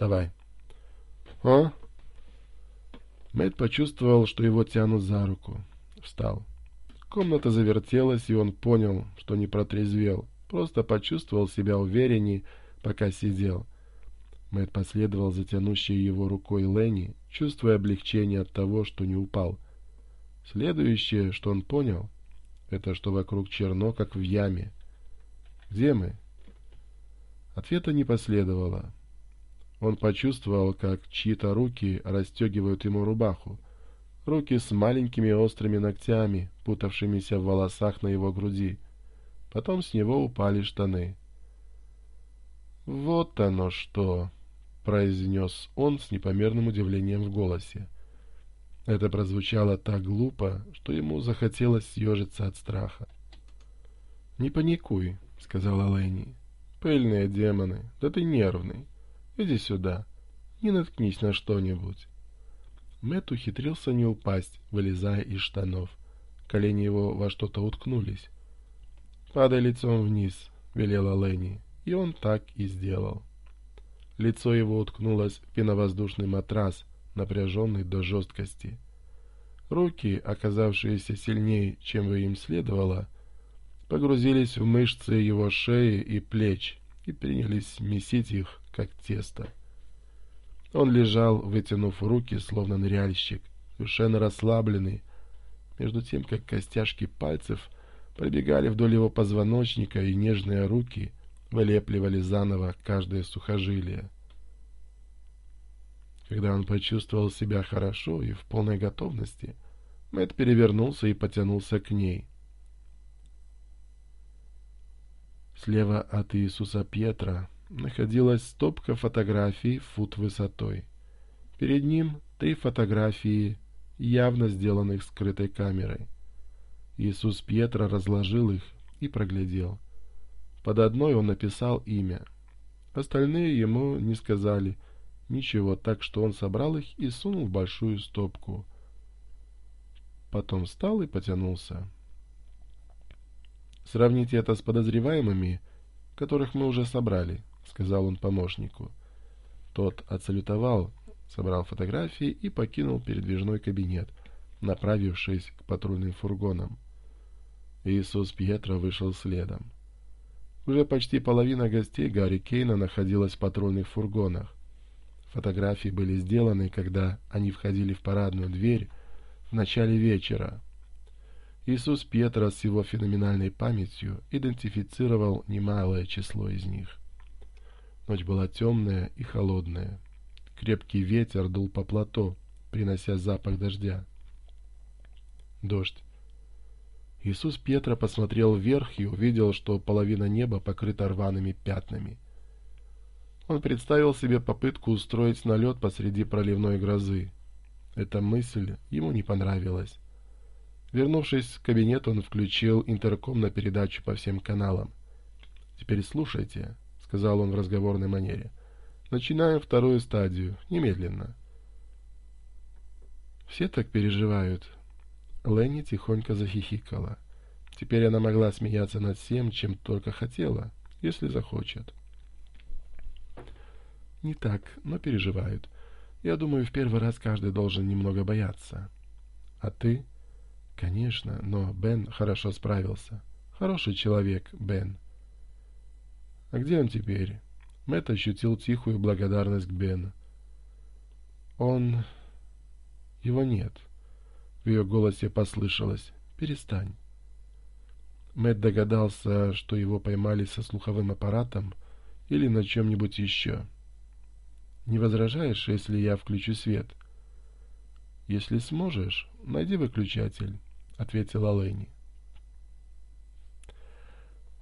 Давай. А? Мэтт почувствовал, что его тянут за руку. Встал. Комната завертелась, и он понял, что не протрезвел. Просто почувствовал себя уверенней, пока сидел. Мэтт последовал за тянущей его рукой Ленни, чувствуя облегчение от того, что не упал. Следующее, что он понял, это что вокруг черно, как в яме. «Где мы?» Ответа не последовало. Он почувствовал, как чьи-то руки расстегивают ему рубаху. Руки с маленькими острыми ногтями, путавшимися в волосах на его груди. Потом с него упали штаны. «Вот оно что!» — произнес он с непомерным удивлением в голосе. Это прозвучало так глупо, что ему захотелось съежиться от страха. «Не паникуй», — сказала Лэнни. «Пыльные демоны, да ты нервный». Иди сюда. Не наткнись на что-нибудь. Мэтт ухитрился не упасть, вылезая из штанов. Колени его во что-то уткнулись. «Падай лицом вниз», — велела Ленни, и он так и сделал. Лицо его уткнулось в пеновоздушный матрас, напряженный до жесткости. Руки, оказавшиеся сильнее, чем бы им следовало, погрузились в мышцы его шеи и плеч и принялись месить их, как тесто. Он лежал, вытянув руки, словно ныряльщик, совершенно расслабленный, между тем, как костяшки пальцев пробегали вдоль его позвоночника, и нежные руки вылепливали заново каждое сухожилие. Когда он почувствовал себя хорошо и в полной готовности, Мэтт перевернулся и потянулся к ней. Слева от Иисуса Петра Находилась стопка фотографий фут высотой. Перед ним три фотографии, явно сделанных скрытой камерой. Иисус Пьетро разложил их и проглядел. Под одной он написал имя. Остальные ему не сказали ничего, так что он собрал их и сунул в большую стопку. Потом встал и потянулся. Сравните это с подозреваемыми, которых мы уже собрали. — сказал он помощнику. Тот отсалютовал, собрал фотографии и покинул передвижной кабинет, направившись к патрульным фургонам. Иисус Пьетро вышел следом. Уже почти половина гостей Гарри Кейна находилась в патрульных фургонах. Фотографии были сделаны, когда они входили в парадную дверь в начале вечера. Иисус Пьетро с его феноменальной памятью идентифицировал немалое число из них. Ночь была темная и холодная. Крепкий ветер дул по плато, принося запах дождя. Дождь. Иисус Петра посмотрел вверх и увидел, что половина неба покрыта рваными пятнами. Он представил себе попытку устроить налет посреди проливной грозы. Эта мысль ему не понравилась. Вернувшись в кабинет, он включил интерком на передачу по всем каналам. «Теперь слушайте», — сказал он в разговорной манере. «Начинаем вторую стадию. Немедленно». «Все так переживают». Ленни тихонько захихикала. Теперь она могла смеяться над всем, чем только хотела, если захочет. «Не так, но переживают. Я думаю, в первый раз каждый должен немного бояться». «А ты?» «Конечно, но Бен хорошо справился. Хороший человек, Бен». А где он теперь? Мэтт ощутил тихую благодарность к Бену. Он... Его нет. В ее голосе послышалось «Перестань». Мэтт догадался, что его поймали со слуховым аппаратом или на чем-нибудь еще. «Не возражаешь, если я включу свет?» «Если сможешь, найди выключатель», — ответила Лэнни.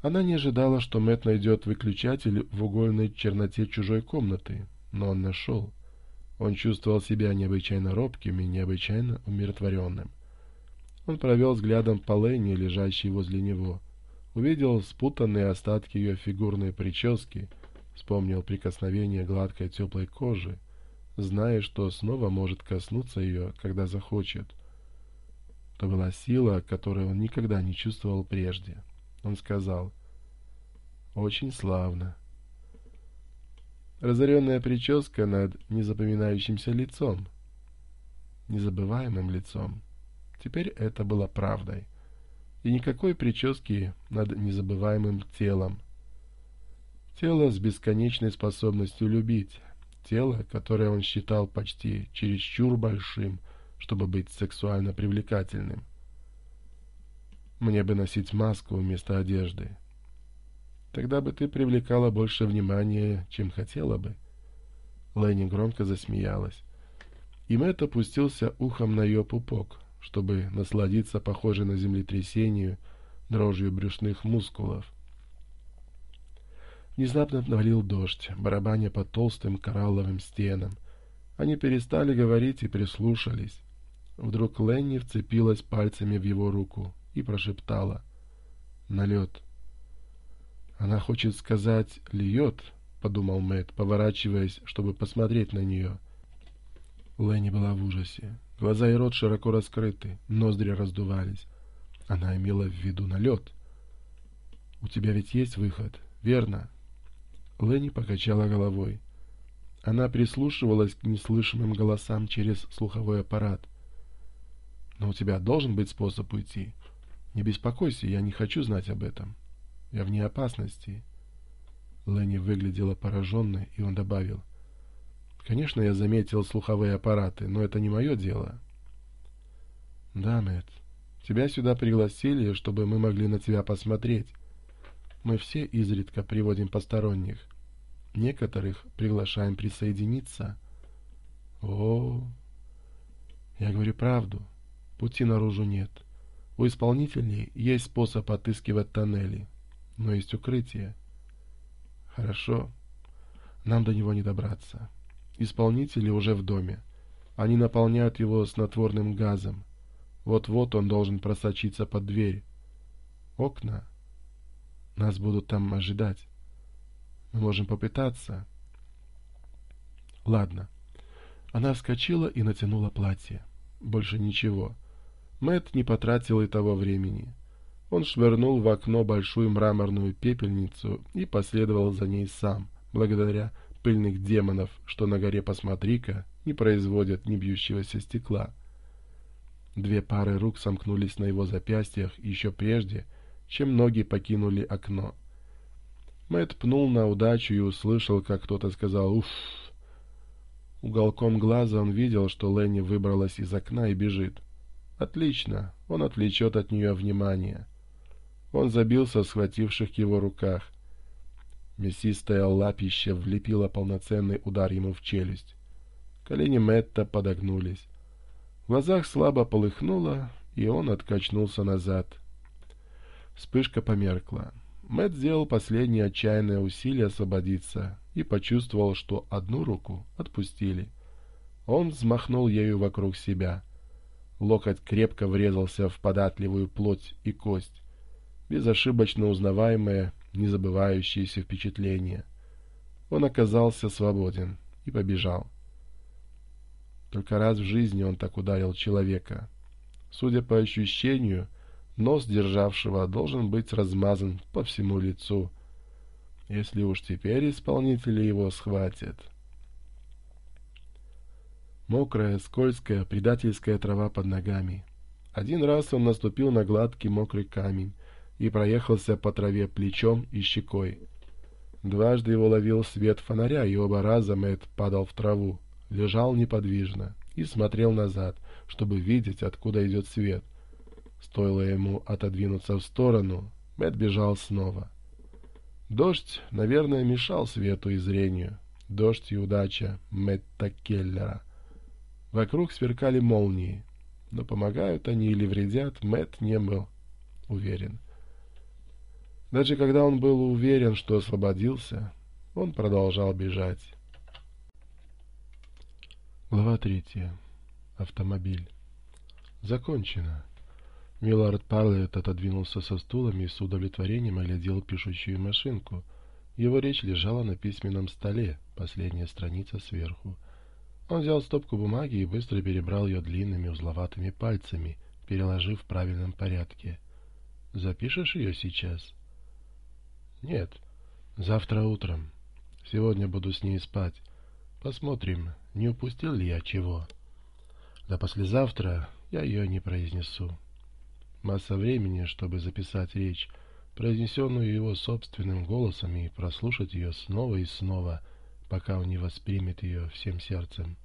Она не ожидала, что Мэтт найдет выключатель в угольной черноте чужой комнаты, но он нашел. Он чувствовал себя необычайно робким и необычайно умиротворенным. Он провел взглядом по Лене, лежащей возле него. Увидел спутанные остатки ее фигурной прически, вспомнил прикосновение гладкой теплой кожи, зная, что снова может коснуться ее, когда захочет. Это была сила, которую он никогда не чувствовал прежде. Он сказал. Очень славно. Разоренная прическа над незапоминающимся лицом. Незабываемым лицом. Теперь это было правдой. И никакой прически над незабываемым телом. Тело с бесконечной способностью любить. Тело, которое он считал почти чересчур большим, чтобы быть сексуально привлекательным мне бы носить маску вместо одежды. Тогда бы ты привлекала больше внимания, чем хотела бы. Лэнни громко засмеялась. И Мэтт опустился ухом на ее пупок, чтобы насладиться похожей на землетрясение дрожью брюшных мускулов. Внезапно навалил дождь, барабаня по толстым коралловым стенам. Они перестали говорить и прислушались. Вдруг Ленни вцепилась пальцами в его руку и прошептала «Налет». «Она хочет сказать «льет», — подумал Мэт, поворачиваясь, чтобы посмотреть на нее. Лэнни была в ужасе. Глаза и рот широко раскрыты, ноздри раздувались. Она имела в виду налет. «У тебя ведь есть выход, верно?» Лэнни покачала головой. Она прислушивалась к неслышимым голосам через слуховой аппарат. «Но у тебя должен быть способ уйти». Не беспокойся, я не хочу знать об этом. Я вне опасности. Ленни выглядела пораженной, и он добавил. Конечно, я заметил слуховые аппараты, но это не мое дело. Да, Мэтт, тебя сюда пригласили, чтобы мы могли на тебя посмотреть. Мы все изредка приводим посторонних. Некоторых приглашаем присоединиться. О, -о, -о. я говорю правду. Пути наружу нет. — у исполнителей есть способ отыскивать тоннели, но есть укрытие. Хорошо, нам до него не добраться. Исполнители уже в доме. Они наполняют его снотворным газом. Вот-вот он должен просочиться под дверь. Окна? Нас будут там ожидать. Мы можем попытаться. Ладно. Она вскочила и натянула платье. Больше ничего. — Мэт не потратил и того времени. Он швырнул в окно большую мраморную пепельницу и последовал за ней сам, благодаря пыльных демонов, что на горе «Посмотри-ка» не производят ни бьющегося стекла. Две пары рук сомкнулись на его запястьях еще прежде, чем ноги покинули окно. Мэт пнул на удачу и услышал, как кто-то сказал «Уф!». Уголком глаза он видел, что Ленни выбралась из окна и бежит. Отлично, он отвлечет от нее внимание. Он забился в схвативших его руках. Мясистое лапище влепило полноценный удар ему в челюсть. Колени Мэтта подогнулись. В глазах слабо полыхнуло, и он откачнулся назад. Вспышка померкла. Мэтт сделал последнее отчаянное усилие освободиться и почувствовал, что одну руку отпустили. Он взмахнул ею вокруг себя — Локоть крепко врезался в податливую плоть и кость. Безошибочно узнаваемое, незабывающееся впечатление. Он оказался свободен и побежал. Только раз в жизни он так ударил человека. Судя по ощущению, нос державшего должен быть размазан по всему лицу, если уж теперь исполнители его схватят мокрая, скользкая, предательская трава под ногами. Один раз он наступил на гладкий мокрый камень и проехался по траве плечом и щекой. Дважды его ловил свет фонаря, и оба раза Мэтт падал в траву, лежал неподвижно и смотрел назад, чтобы видеть, откуда идет свет. Стоило ему отодвинуться в сторону, Мэтт бежал снова. Дождь, наверное, мешал свету и зрению. Дождь и удача Мэтта Келлера — Вокруг сверкали молнии, но помогают они или вредят, Мэт не был уверен. Даже когда он был уверен, что освободился, он продолжал бежать. Глава третья. Автомобиль. Закончено. Миллард Парлетт отодвинулся со стулами и с удовлетворением оглядел пишущую машинку. Его речь лежала на письменном столе, последняя страница сверху. Он взял стопку бумаги и быстро перебрал ее длинными узловатыми пальцами, переложив в правильном порядке. «Запишешь ее сейчас?» «Нет. Завтра утром. Сегодня буду с ней спать. Посмотрим, не упустил ли я чего. Да послезавтра я ее не произнесу. Масса времени, чтобы записать речь» произнесенную его собственным голосом, и прослушать ее снова и снова — пока он не воспримет ее всем сердцем.